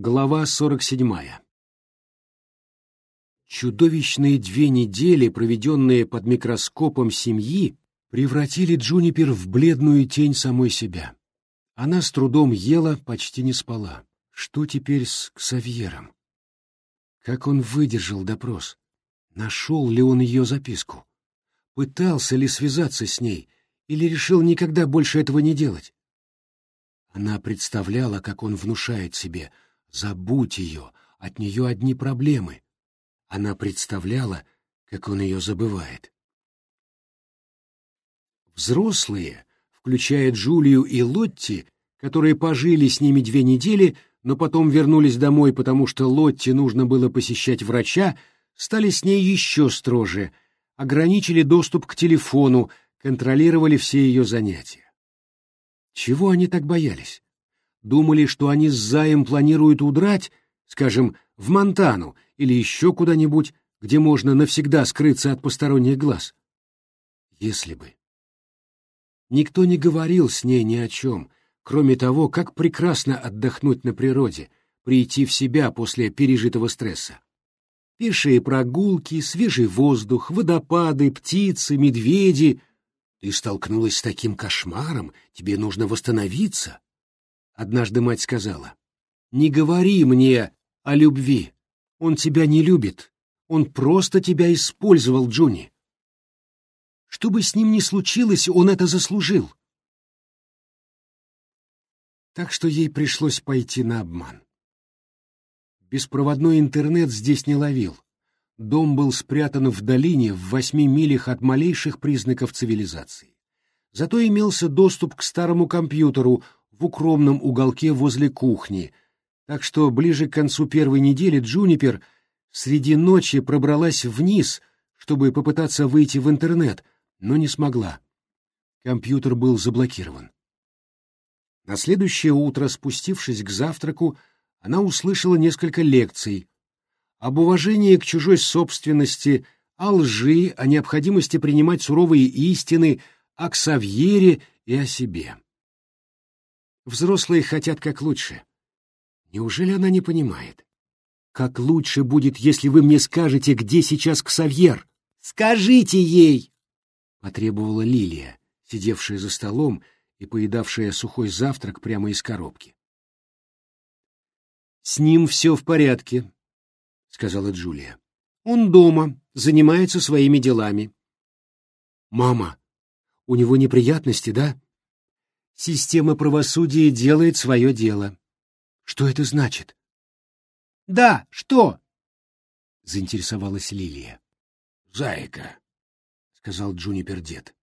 Глава 47. Чудовищные две недели, проведенные под микроскопом семьи, превратили Джунипер в бледную тень самой себя. Она с трудом ела, почти не спала. Что теперь с Ксавьером? Как он выдержал допрос? Нашел ли он ее записку? Пытался ли связаться с ней? Или решил никогда больше этого не делать? Она представляла, как он внушает себе — Забудь ее, от нее одни проблемы. Она представляла, как он ее забывает. Взрослые, включая Джулию и Лотти, которые пожили с ними две недели, но потом вернулись домой, потому что Лотти нужно было посещать врача, стали с ней еще строже, ограничили доступ к телефону, контролировали все ее занятия. Чего они так боялись? Думали, что они с Заем планируют удрать, скажем, в Монтану или еще куда-нибудь, где можно навсегда скрыться от посторонних глаз. Если бы. Никто не говорил с ней ни о чем, кроме того, как прекрасно отдохнуть на природе, прийти в себя после пережитого стресса. Пешие прогулки, свежий воздух, водопады, птицы, медведи. Ты столкнулась с таким кошмаром, тебе нужно восстановиться. Однажды мать сказала, «Не говори мне о любви. Он тебя не любит. Он просто тебя использовал, Джуни. Что бы с ним ни случилось, он это заслужил». Так что ей пришлось пойти на обман. Беспроводной интернет здесь не ловил. Дом был спрятан в долине в восьми милях от малейших признаков цивилизации. Зато имелся доступ к старому компьютеру, в укромном уголке возле кухни, так что ближе к концу первой недели Джунипер среди ночи пробралась вниз, чтобы попытаться выйти в интернет, но не смогла. Компьютер был заблокирован. На следующее утро, спустившись к завтраку, она услышала несколько лекций об уважении к чужой собственности, о лжи, о необходимости принимать суровые истины, о Ксавьере и о себе. Взрослые хотят как лучше. Неужели она не понимает? Как лучше будет, если вы мне скажете, где сейчас Ксавьер? Скажите ей! Потребовала Лилия, сидевшая за столом и поедавшая сухой завтрак прямо из коробки. «С ним все в порядке», — сказала Джулия. «Он дома, занимается своими делами». «Мама, у него неприятности, да?» Система правосудия делает свое дело. Что это значит? Да, что? Заинтересовалась Лилия. Зайка, сказал Джунипер дед.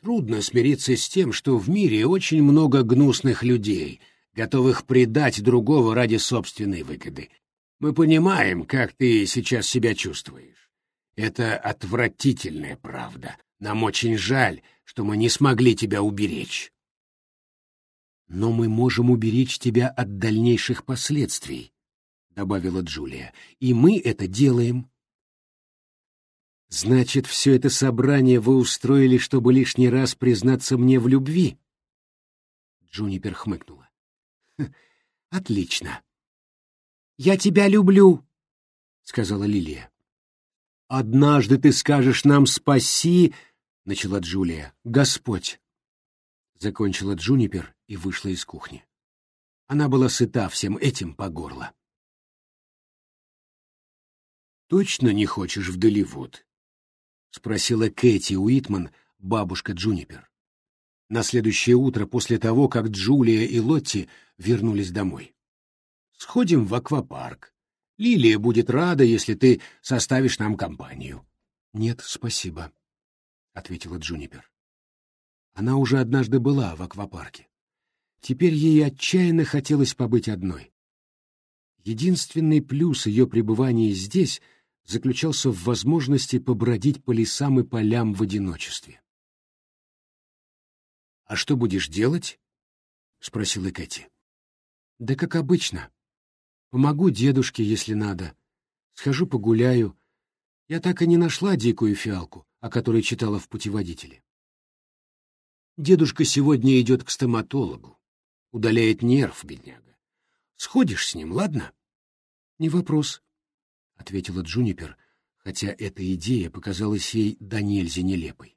Трудно смириться с тем, что в мире очень много гнусных людей, готовых предать другого ради собственной выгоды. Мы понимаем, как ты сейчас себя чувствуешь. Это отвратительная правда. Нам очень жаль, что мы не смогли тебя уберечь но мы можем уберечь тебя от дальнейших последствий, — добавила Джулия, — и мы это делаем. Значит, все это собрание вы устроили, чтобы лишний раз признаться мне в любви? Джунипер хмыкнула. «Хм, — Отлично. — Я тебя люблю, — сказала Лилия. — Однажды ты скажешь нам спаси, — начала Джулия, — Господь. Закончила Джунипер и вышла из кухни. Она была сыта всем этим по горло. «Точно не хочешь в Долливуд?» — спросила Кэти Уитман, бабушка Джунипер. На следующее утро после того, как Джулия и Лотти вернулись домой. «Сходим в аквапарк. Лилия будет рада, если ты составишь нам компанию». «Нет, спасибо», — ответила Джунипер. Она уже однажды была в аквапарке. Теперь ей отчаянно хотелось побыть одной. Единственный плюс ее пребывания здесь заключался в возможности побродить по лесам и полям в одиночестве. «А что будешь делать?» — спросила Кэти. «Да как обычно. Помогу дедушке, если надо. Схожу погуляю. Я так и не нашла дикую фиалку, о которой читала в путеводителе. Дедушка сегодня идет к стоматологу. Удаляет нерв, бедняга. Сходишь с ним, ладно? — Не вопрос, — ответила Джунипер, хотя эта идея показалась ей до нельзя нелепой.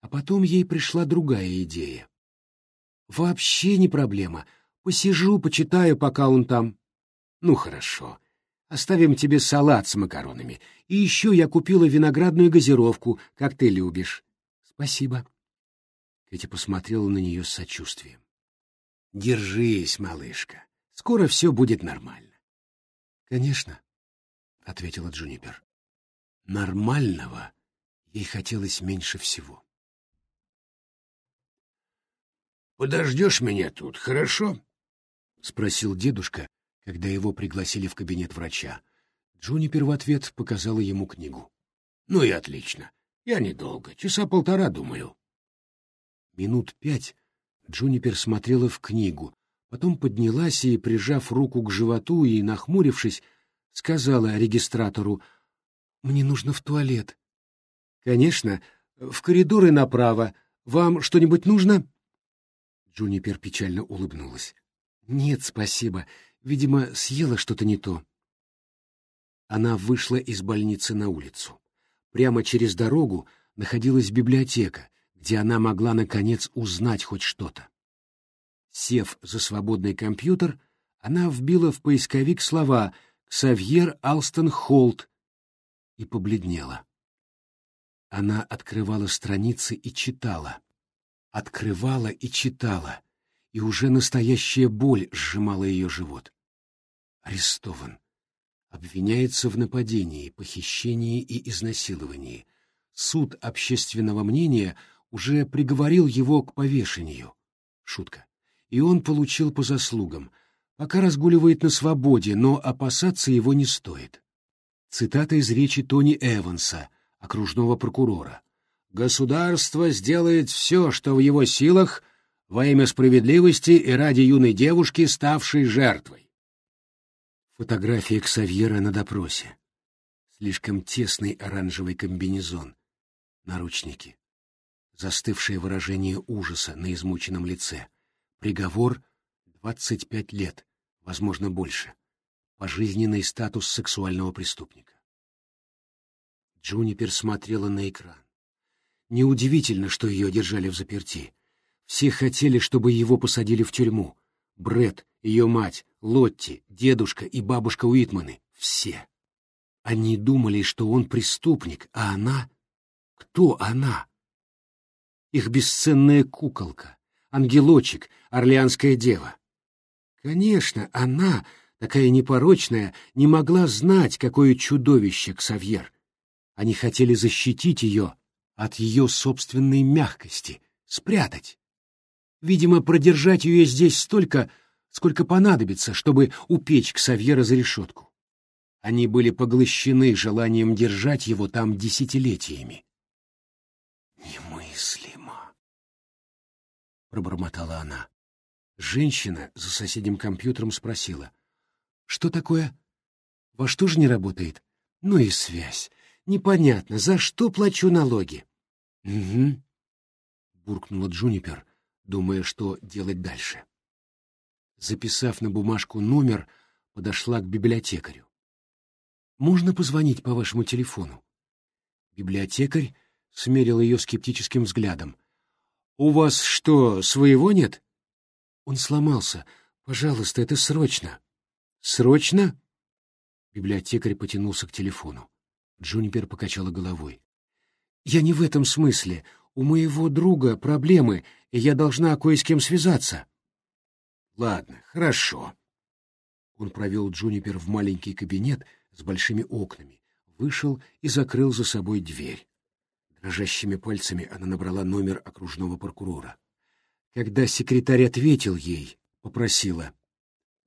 А потом ей пришла другая идея. «Вообще не проблема. Посижу, почитаю, пока он там». «Ну, хорошо. Оставим тебе салат с макаронами. И еще я купила виноградную газировку, как ты любишь». «Спасибо». Кэти посмотрела на нее с сочувствием. «Держись, малышка. Скоро все будет нормально». «Конечно», — ответила Джунипер. Нормального ей хотелось меньше всего. «Подождешь меня тут, хорошо?» — спросил дедушка, когда его пригласили в кабинет врача. Джунипер в ответ показала ему книгу. «Ну и отлично. Я недолго, часа полтора, думаю». Минут пять Джунипер смотрела в книгу, потом поднялась и, прижав руку к животу и нахмурившись, сказала регистратору — мне нужно в туалет. Конечно, в коридоры направо. Вам что-нибудь нужно? Джунипер печально улыбнулась. Нет, спасибо. Видимо, съела что-то не то. Она вышла из больницы на улицу. Прямо через дорогу находилась библиотека, где она могла, наконец, узнать хоть что-то. Сев за свободный компьютер, она вбила в поисковик слова «Ксавьер Алстон Холт» и побледнела. Она открывала страницы и читала. Открывала и читала, и уже настоящая боль сжимала ее живот. Арестован. Обвиняется в нападении, похищении и изнасиловании. Суд общественного мнения уже приговорил его к повешению. Шутка. И он получил по заслугам. Пока разгуливает на свободе, но опасаться его не стоит. Цитата из речи Тони Эванса, окружного прокурора. «Государство сделает все, что в его силах, во имя справедливости и ради юной девушки, ставшей жертвой». Фотография Ксавьера на допросе. Слишком тесный оранжевый комбинезон. Наручники. Застывшее выражение ужаса на измученном лице. Приговор — 25 лет, возможно, больше пожизненный статус сексуального преступника. Джунипер смотрела на экран. Неудивительно, что ее держали в заперти. Все хотели, чтобы его посадили в тюрьму. Бред, ее мать, Лотти, дедушка и бабушка Уитманы — все. Они думали, что он преступник, а она... Кто она? Их бесценная куколка, ангелочек, орлеанская дева. Конечно, она такая непорочная, не могла знать, какое чудовище Ксавьер. Они хотели защитить ее от ее собственной мягкости, спрятать. Видимо, продержать ее здесь столько, сколько понадобится, чтобы упечь Ксавьера за решетку. Они были поглощены желанием держать его там десятилетиями. Пробормотала она. Женщина за соседним компьютером спросила. Что такое? Во что же не работает? Ну и связь. Непонятно, за что плачу налоги. Угу. Буркнула Джунипер, думая, что делать дальше. Записав на бумажку номер, подошла к библиотекарю. «Можно позвонить по вашему телефону?» Библиотекарь смерил ее скептическим взглядом. «У вас что, своего нет?» Он сломался. «Пожалуйста, это срочно». «Срочно?» Библиотекарь потянулся к телефону. Джунипер покачала головой. «Я не в этом смысле. У моего друга проблемы, и я должна кое с кем связаться». «Ладно, хорошо». Он провел Джунипер в маленький кабинет с большими окнами, вышел и закрыл за собой дверь. Дрожащими пальцами она набрала номер окружного прокурора. Когда секретарь ответил ей, попросила —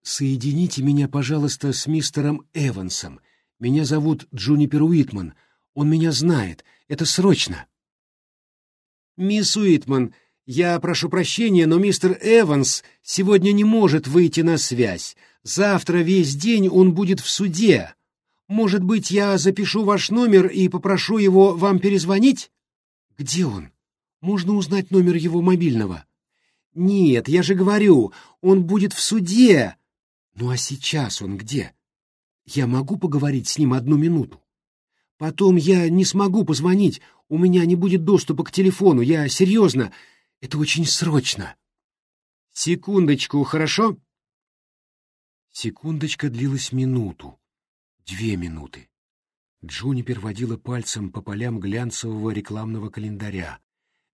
«Соедините меня, пожалуйста, с мистером Эвансом. Меня зовут Джунипер Уитман. Он меня знает. Это срочно». «Мисс Уитман, я прошу прощения, но мистер Эванс сегодня не может выйти на связь. Завтра весь день он будет в суде. Может быть, я запишу ваш номер и попрошу его вам перезвонить?» «Где он? Можно узнать номер его мобильного?» «Нет, я же говорю, он будет в суде. Ну а сейчас он где? Я могу поговорить с ним одну минуту? Потом я не смогу позвонить, у меня не будет доступа к телефону, я серьезно, это очень срочно. Секундочку, хорошо? Секундочка длилась минуту, две минуты. Джунипер водила пальцем по полям глянцевого рекламного календаря.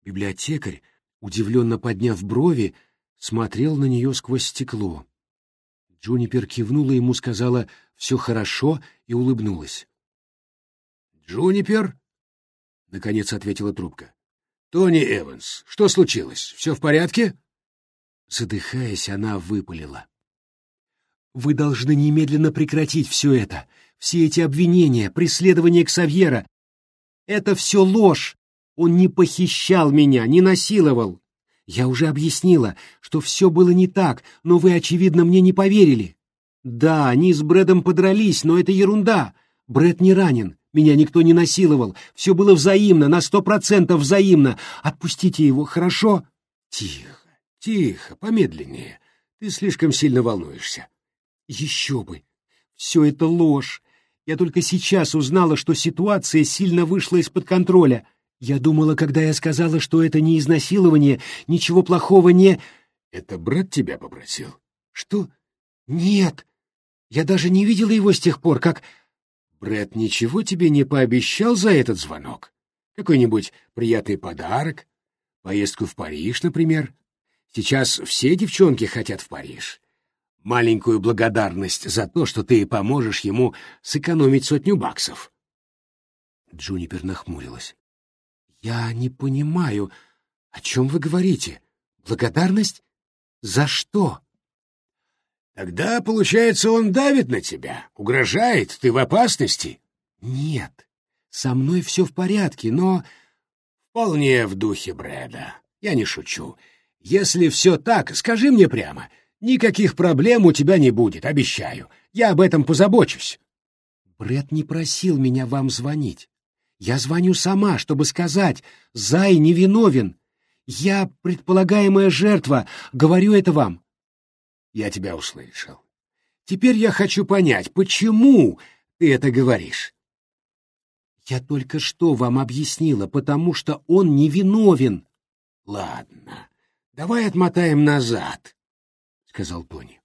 Библиотекарь, удивленно подняв брови, смотрел на нее сквозь стекло. Джунипер кивнула ему, сказала «все хорошо» и улыбнулась. «Джунипер?» — наконец ответила трубка. «Тони Эванс, что случилось? Все в порядке?» Задыхаясь, она выпалила. «Вы должны немедленно прекратить все это. Все эти обвинения, преследование Ксавьера. Это все ложь. Он не похищал меня, не насиловал. Я уже объяснила, что все было не так, но вы, очевидно, мне не поверили. Да, они с Брэдом подрались, но это ерунда. Брэд не ранен, меня никто не насиловал. Все было взаимно, на сто процентов взаимно. Отпустите его, хорошо? Тихо, тихо, помедленнее. Ты слишком сильно волнуешься. Еще бы. Все это ложь. Я только сейчас узнала, что ситуация сильно вышла из-под контроля. Я думала, когда я сказала, что это не изнасилование, ничего плохого не... Это брат тебя попросил? Что? Нет. Я даже не видела его с тех пор, как... Брэд ничего тебе не пообещал за этот звонок? Какой-нибудь приятный подарок? Поездку в Париж, например? Сейчас все девчонки хотят в Париж маленькую благодарность за то, что ты поможешь ему сэкономить сотню баксов. Джунипер нахмурилась. «Я не понимаю, о чем вы говорите? Благодарность? За что?» «Тогда, получается, он давит на тебя, угрожает, ты в опасности?» «Нет, со мной все в порядке, но...» «Вполне в духе Брэда. Я не шучу. Если все так, скажи мне прямо, Никаких проблем у тебя не будет, обещаю. Я об этом позабочусь. Бред не просил меня вам звонить. Я звоню сама, чтобы сказать, Зай невиновен. Я предполагаемая жертва, говорю это вам. Я тебя услышал. Теперь я хочу понять, почему ты это говоришь. Я только что вам объяснила, потому что он невиновен. Ладно, давай отмотаем назад сказал Тони.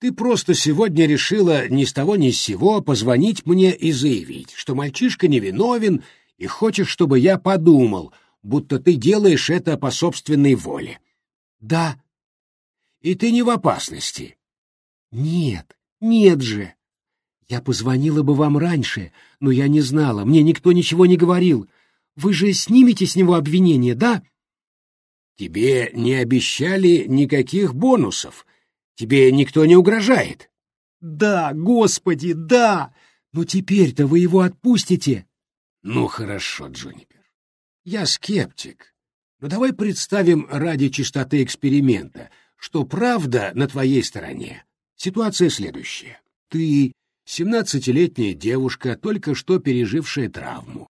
Ты просто сегодня решила ни с того ни с сего позвонить мне и заявить, что мальчишка невиновен и хочешь, чтобы я подумал, будто ты делаешь это по собственной воле. Да. И ты не в опасности. Нет, нет же. Я позвонила бы вам раньше, но я не знала, мне никто ничего не говорил. Вы же снимете с него обвинение, да? Тебе не обещали никаких бонусов, Тебе никто не угрожает. Да, господи, да! Но теперь-то вы его отпустите. Ну, хорошо, Джунипер. Я скептик. Но давай представим ради чистоты эксперимента, что правда на твоей стороне. Ситуация следующая. Ты семнадцатилетняя девушка, только что пережившая травму.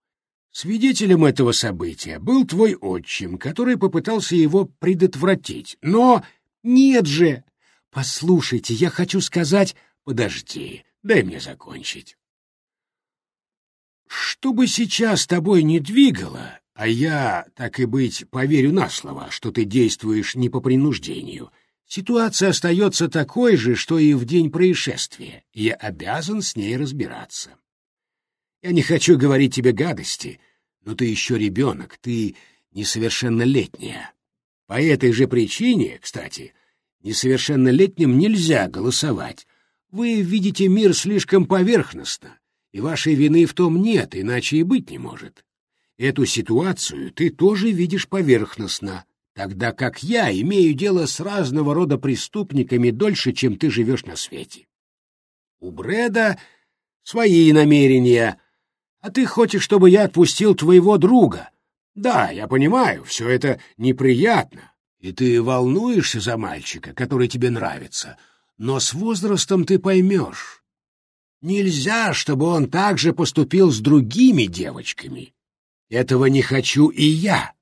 Свидетелем этого события был твой отчим, который попытался его предотвратить. Но нет же, Послушайте, я хочу сказать... Подожди, дай мне закончить. Что бы сейчас тобой не двигало, а я, так и быть, поверю на слово, что ты действуешь не по принуждению, ситуация остается такой же, что и в день происшествия, и я обязан с ней разбираться. Я не хочу говорить тебе гадости, но ты еще ребенок, ты несовершеннолетняя. По этой же причине, кстати, Несовершеннолетним нельзя голосовать. Вы видите мир слишком поверхностно, и вашей вины в том нет, иначе и быть не может. Эту ситуацию ты тоже видишь поверхностно, тогда как я имею дело с разного рода преступниками дольше, чем ты живешь на свете. У Брэда свои намерения, а ты хочешь, чтобы я отпустил твоего друга. Да, я понимаю, все это неприятно, и ты волнуешься за мальчика, который тебе нравится, но с возрастом ты поймешь. Нельзя, чтобы он так же поступил с другими девочками. Этого не хочу и я.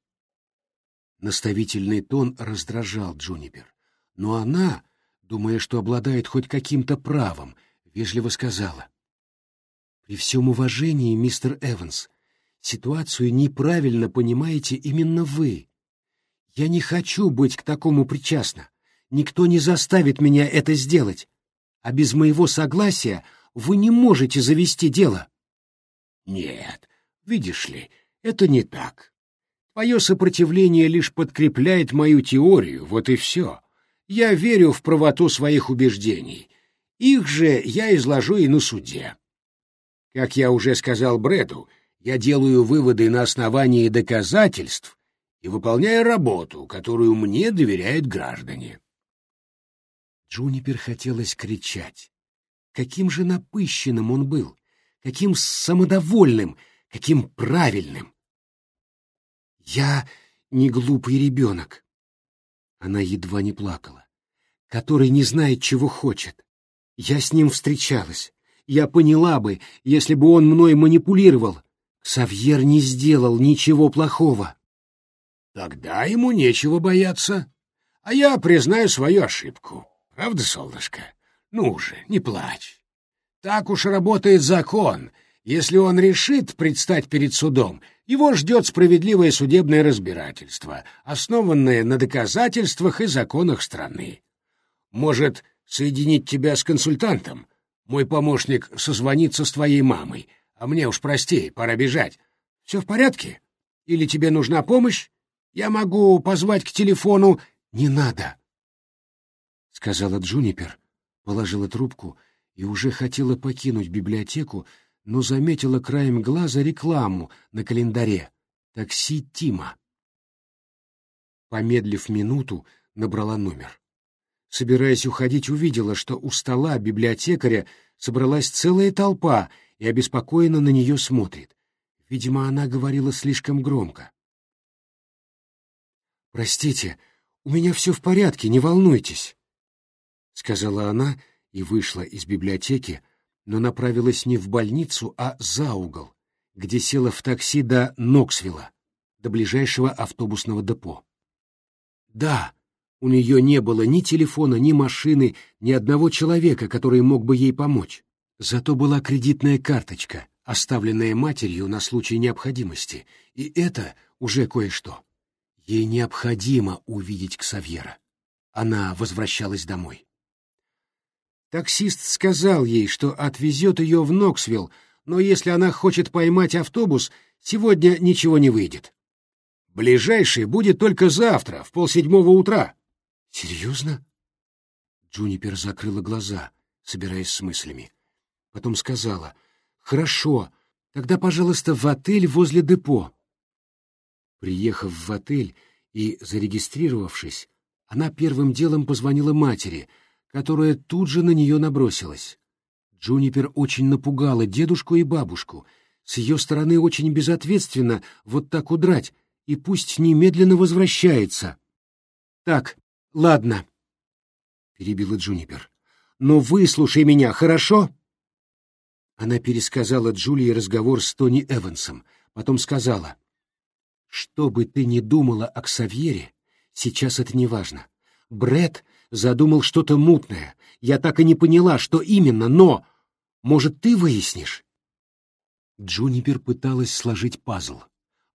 Наставительный тон раздражал Джунипер, но она, думая, что обладает хоть каким-то правом, вежливо сказала. «При всем уважении, мистер Эванс, ситуацию неправильно понимаете именно вы. Я не хочу быть к такому причастна. Никто не заставит меня это сделать. А без моего согласия вы не можете завести дело». «Нет, видишь ли, это не так. Твое сопротивление лишь подкрепляет мою теорию, вот и все. Я верю в правоту своих убеждений. Их же я изложу и на суде. Как я уже сказал Брэду, я делаю выводы на основании доказательств и выполняю работу, которую мне доверяют граждане. Джунипер хотелось кричать. Каким же напыщенным он был, каким самодовольным, каким правильным. Я не глупый ребенок. Она едва не плакала. Который не знает, чего хочет. Я с ним встречалась. Я поняла бы, если бы он мной манипулировал. Савьер не сделал ничего плохого. Тогда ему нечего бояться. А я признаю свою ошибку. Правда, солнышко? Ну же, не плачь. Так уж работает закон. Если он решит предстать перед судом, его ждет справедливое судебное разбирательство, основанное на доказательствах и законах страны. Может, соединить тебя с консультантом? Мой помощник созвонится с твоей мамой, а мне уж прости, пора бежать. Все в порядке? Или тебе нужна помощь? Я могу позвать к телефону... Не надо, — сказала Джунипер, положила трубку и уже хотела покинуть библиотеку, но заметила краем глаза рекламу на календаре «Такси Тима». Помедлив минуту, набрала номер. Собираясь уходить, увидела, что у стола библиотекаря собралась целая толпа и обеспокоенно на нее смотрит. Видимо, она говорила слишком громко. «Простите, у меня все в порядке, не волнуйтесь», — сказала она и вышла из библиотеки, но направилась не в больницу, а за угол, где села в такси до Ноксвилла, до ближайшего автобусного депо. Да, у нее не было ни телефона, ни машины, ни одного человека, который мог бы ей помочь. Зато была кредитная карточка, оставленная матерью на случай необходимости, и это уже кое-что. Ей необходимо увидеть Ксавьера. Она возвращалась домой. Таксист сказал ей, что отвезет ее в Ноксвилл, но если она хочет поймать автобус, сегодня ничего не выйдет. Ближайший будет только завтра, в полседьмого утра. Серьезно? Джунипер закрыла глаза, собираясь с мыслями. Потом сказала, «Хорошо, тогда, пожалуйста, в отель возле депо». Приехав в отель и зарегистрировавшись, она первым делом позвонила матери — которая тут же на нее набросилась. Джунипер очень напугала дедушку и бабушку. С ее стороны очень безответственно вот так удрать, и пусть немедленно возвращается. — Так, ладно, — перебила Джунипер. — Но выслушай меня, хорошо? Она пересказала Джулии разговор с Тони Эвансом, потом сказала. — Что бы ты ни думала о Ксавьере, сейчас это не важно. Бред задумал что-то мутное. Я так и не поняла, что именно, но... Может, ты выяснишь?» Джунипер пыталась сложить пазл.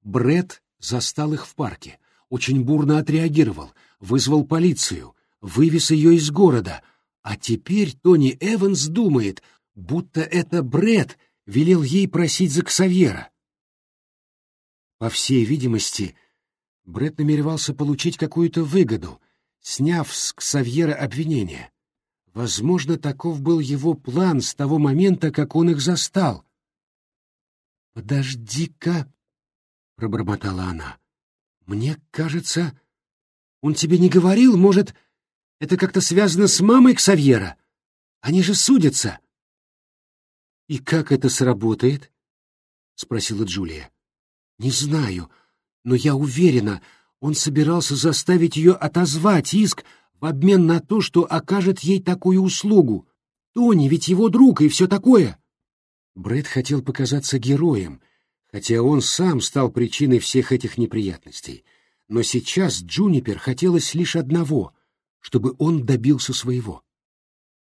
Бред застал их в парке, очень бурно отреагировал, вызвал полицию, вывез ее из города, а теперь Тони Эванс думает, будто это Бред велел ей просить за Ксавьера. По всей видимости, Бред намеревался получить какую-то выгоду — сняв с Ксавьера обвинение. Возможно, таков был его план с того момента, как он их застал. «Подожди-ка», — пробормотала она, — «мне кажется, он тебе не говорил, может, это как-то связано с мамой Ксавьера? Они же судятся». «И как это сработает?» — спросила Джулия. «Не знаю, но я уверена, он собирался заставить ее отозвать иск в обмен на то, что окажет ей такую услугу. Тони ведь его друг и все такое. Брэд хотел показаться героем, хотя он сам стал причиной всех этих неприятностей. Но сейчас Джунипер хотелось лишь одного чтобы он добился своего.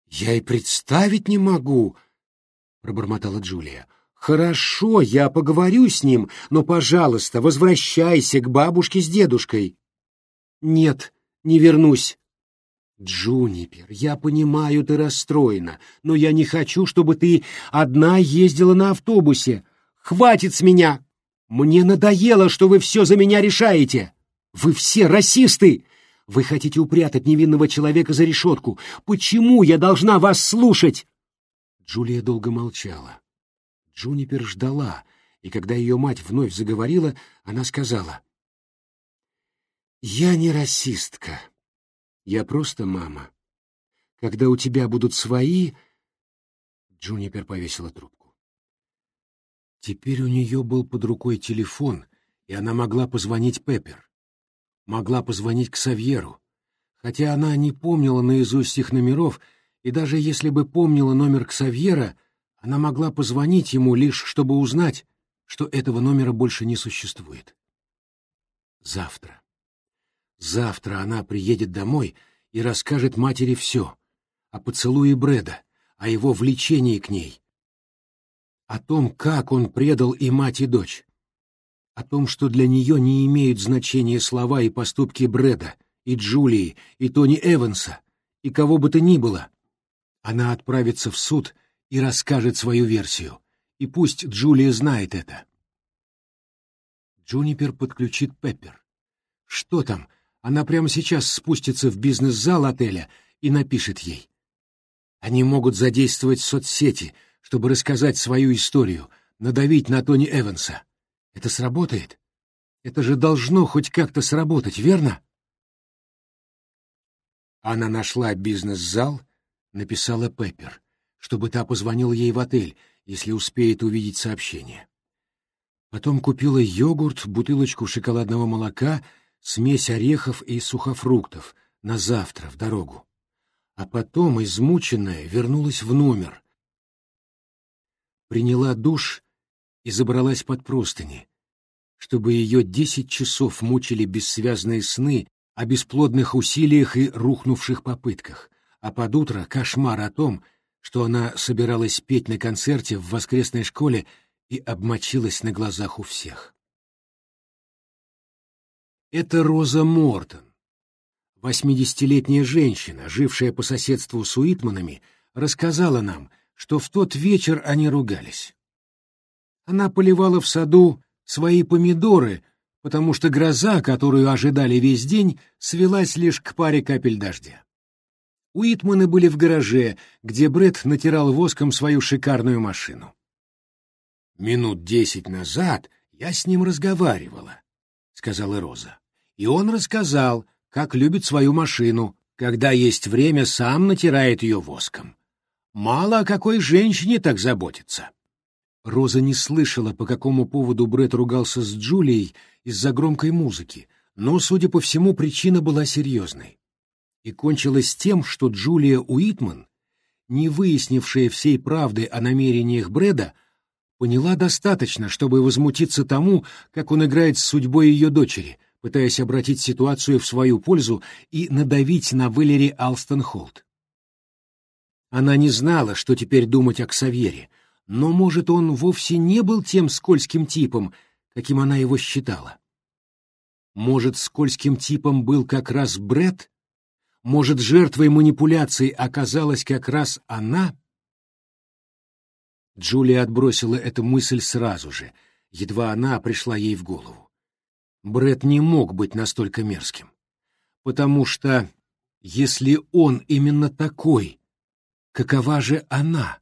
«Я и представить не могу», — пробормотала Джулия. «Хорошо, я поговорю с ним, но, пожалуйста, возвращайся к бабушке с дедушкой». «Нет, не вернусь». «Джунипер, я понимаю, ты расстроена, но я не хочу, чтобы ты одна ездила на автобусе. Хватит с меня! Мне надоело, что вы все за меня решаете. Вы все расисты! Вы хотите упрятать невинного человека за решетку. Почему я должна вас слушать?» Джулия долго молчала. Джунипер ждала, и когда ее мать вновь заговорила, она сказала. «Я не расистка. Я просто мама. Когда у тебя будут свои...» Джунипер повесила трубку. Теперь у нее был под рукой телефон, и она могла позвонить Пеппер могла позвонить к Савьеру, хотя она не помнила наизусть их номеров, и даже если бы помнила номер Ксавьера, она могла позвонить ему лишь, чтобы узнать, что этого номера больше не существует. Завтра. Завтра она приедет домой и расскажет матери все. О поцелуе Брэда, о его влечении к ней. О том, как он предал и мать, и дочь о том, что для нее не имеют значения слова и поступки Брэда, и Джулии, и Тони Эванса, и кого бы то ни было. Она отправится в суд и расскажет свою версию, и пусть Джулия знает это. Джунипер подключит Пеппер. Что там? Она прямо сейчас спустится в бизнес-зал отеля и напишет ей. Они могут задействовать соцсети, чтобы рассказать свою историю, надавить на Тони Эванса. Это сработает? Это же должно хоть как-то сработать, верно? Она нашла бизнес-зал, написала Пеппер, чтобы та позвонила ей в отель, если успеет увидеть сообщение. Потом купила йогурт, бутылочку шоколадного молока, смесь орехов и сухофруктов на завтра в дорогу. А потом, измученная, вернулась в номер. Приняла душ и забралась под простыни, чтобы ее десять часов мучили бессвязные сны о бесплодных усилиях и рухнувших попытках, а под утро кошмар о том, что она собиралась петь на концерте в воскресной школе и обмочилась на глазах у всех. Это Роза Мортон, восьмидесятилетняя женщина, жившая по соседству с Уитманами, рассказала нам, что в тот вечер они ругались. Она поливала в саду свои помидоры, потому что гроза, которую ожидали весь день, свелась лишь к паре капель дождя. Уитманы были в гараже, где Бред натирал воском свою шикарную машину. «Минут десять назад я с ним разговаривала», — сказала Роза. «И он рассказал, как любит свою машину, когда есть время, сам натирает ее воском. Мало о какой женщине так заботится». Роза не слышала, по какому поводу Бред ругался с Джулией из-за громкой музыки, но, судя по всему, причина была серьезной. И кончилась тем, что Джулия Уитман, не выяснившая всей правды о намерениях Брэда, поняла достаточно, чтобы возмутиться тому, как он играет с судьбой ее дочери, пытаясь обратить ситуацию в свою пользу и надавить на Валери Алстон Холт. Она не знала, что теперь думать о Ксавере — но, может, он вовсе не был тем скользким типом, каким она его считала? Может, скользким типом был как раз Бред? Может, жертвой манипуляций оказалась как раз она? Джулия отбросила эту мысль сразу же, едва она пришла ей в голову. Бред не мог быть настолько мерзким, потому что, если он именно такой, какова же она?